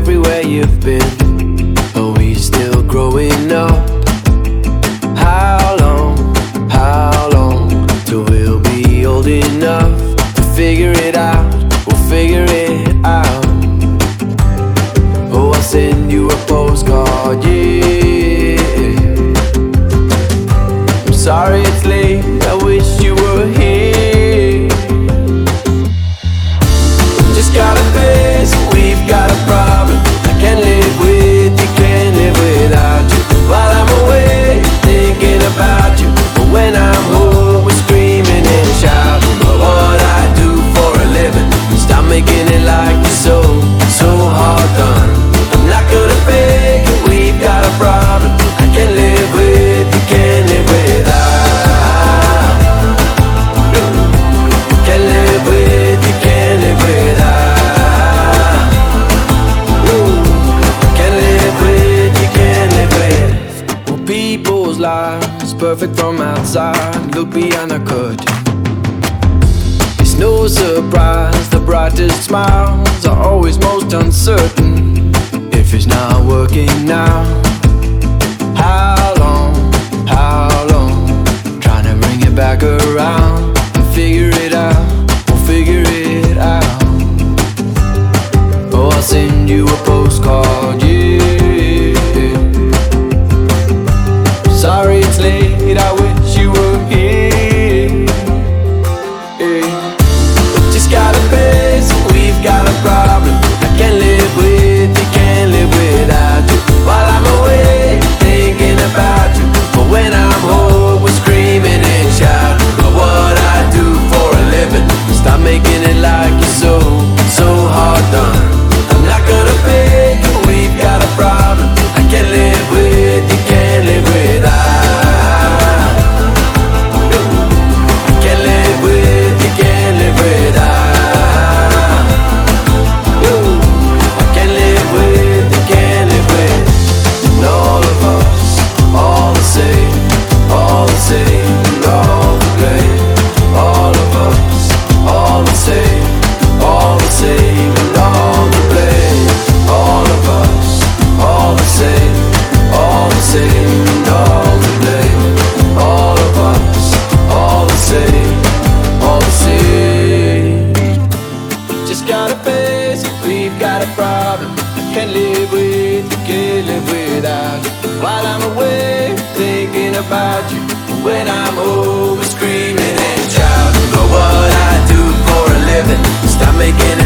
everywhere you've been. Are we still growing up? How long, how long till we'll be old enough to figure it out? We'll figure it out. Oh, I'll send you a postcard, yeah. I'm sorry it's late. lies, perfect from outside, look beyond the curtain. It's no surprise, the brightest smiles are always most uncertain. If it's not working now. got a problem can't live with, can't live without you. While I'm away, thinking about you. When I'm home, screaming and shouting. But what I do for a living, stop making